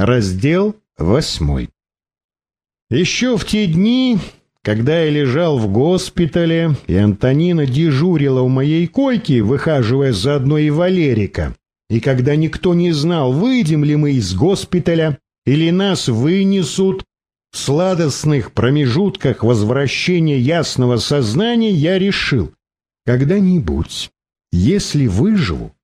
Раздел восьмой. Еще в те дни, когда я лежал в госпитале, и Антонина дежурила у моей койки, выхаживая заодно и Валерика, и когда никто не знал, выйдем ли мы из госпиталя или нас вынесут, в сладостных промежутках возвращения ясного сознания я решил, когда-нибудь, если выживу,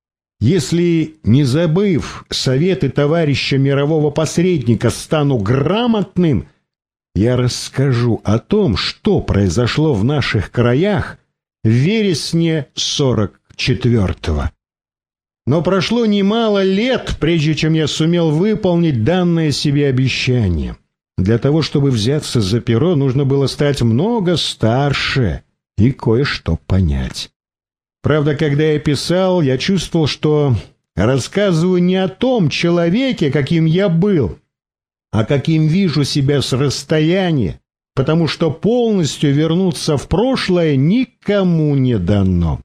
если, не забыв советы товарища мирового посредника, стану грамотным, я расскажу о том, что произошло в наших краях в вересне 44-го. Но прошло немало лет, прежде чем я сумел выполнить данное себе обещание. Для того, чтобы взяться за перо, нужно было стать много старше и кое-что понять. Правда, когда я писал, я чувствовал, что рассказываю не о том человеке, каким я был, а каким вижу себя с расстояния, потому что полностью вернуться в прошлое никому не дано.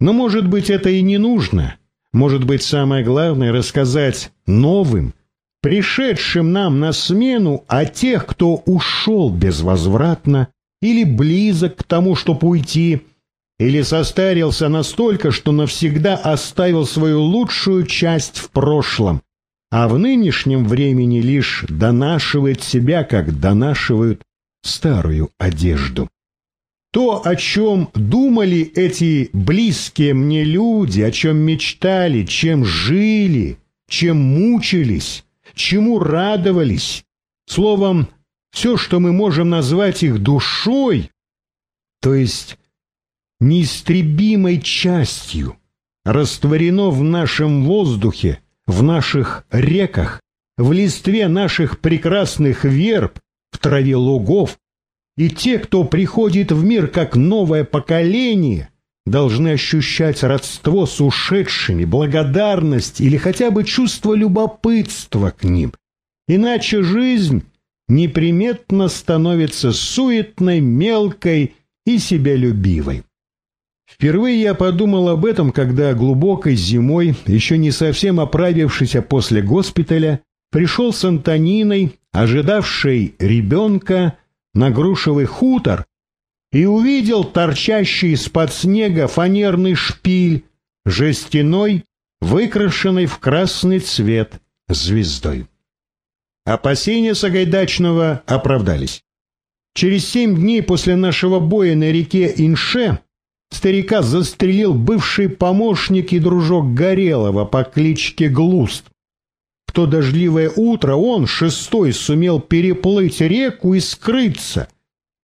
Но, может быть, это и не нужно. Может быть, самое главное — рассказать новым, пришедшим нам на смену о тех, кто ушел безвозвратно или близок к тому, чтобы уйти — или состарился настолько, что навсегда оставил свою лучшую часть в прошлом, а в нынешнем времени лишь донашивает себя, как донашивают старую одежду. То, о чем думали эти близкие мне люди, о чем мечтали, чем жили, чем мучились, чему радовались, словом, все, что мы можем назвать их душой, то есть неистребимой частью, растворено в нашем воздухе, в наших реках, в листве наших прекрасных верб, в траве лугов, и те, кто приходит в мир как новое поколение, должны ощущать родство с ушедшими, благодарность или хотя бы чувство любопытства к ним. Иначе жизнь неприметно становится суетной, мелкой и себялюбивой. Впервые я подумал об этом, когда глубокой зимой, еще не совсем оправившийся после госпиталя, пришел с Антониной, ожидавшей ребенка, на грушевый хутор и увидел торчащий из-под снега фанерный шпиль, жестяной, выкрашенный в красный цвет звездой. Опасения Сагайдачного оправдались. Через семь дней после нашего боя на реке Инше Старика застрелил бывший помощник и дружок Горелого по кличке Глуст. В то дождливое утро он, шестой, сумел переплыть реку и скрыться.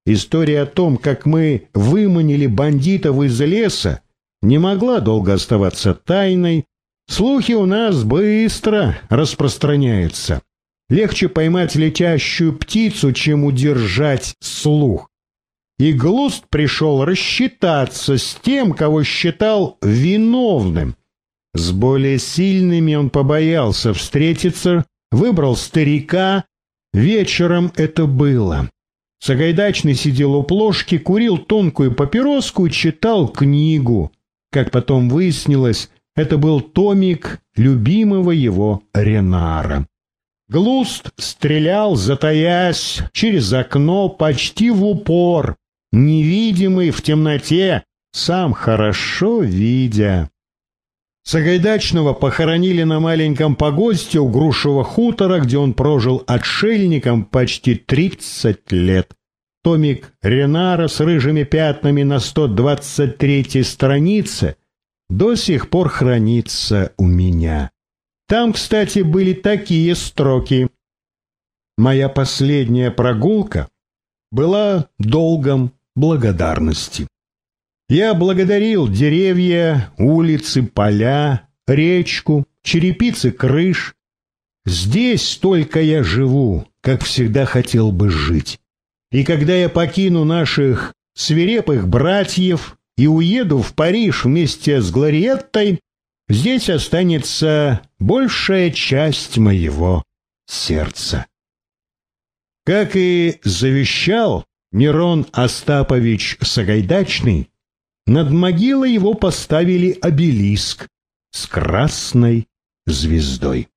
История о том, как мы выманили бандитов из леса, не могла долго оставаться тайной. Слухи у нас быстро распространяются. Легче поймать летящую птицу, чем удержать слух и Глуст пришел рассчитаться с тем, кого считал виновным. С более сильными он побоялся встретиться, выбрал старика. Вечером это было. Сагайдачный сидел у плошки, курил тонкую папироску и читал книгу. Как потом выяснилось, это был томик любимого его Ренара. Глуст стрелял, затаясь, через окно почти в упор, невидимый в темноте, сам хорошо видя. Сагайдачного похоронили на маленьком погосте у Грушевого хутора, где он прожил отшельником почти тридцать лет. Томик Ренара с рыжими пятнами на 123-й странице до сих пор хранится у меня. Там, кстати, были такие строки. «Моя последняя прогулка была долгом благодарности. Я благодарил деревья, улицы, поля, речку, черепицы крыш. Здесь только я живу, как всегда хотел бы жить. И когда я покину наших свирепых братьев и уеду в Париж вместе с Глориеттой, здесь останется большая часть моего сердца. Как и завещал, Мирон Остапович Сагайдачный, над могилой его поставили обелиск с красной звездой.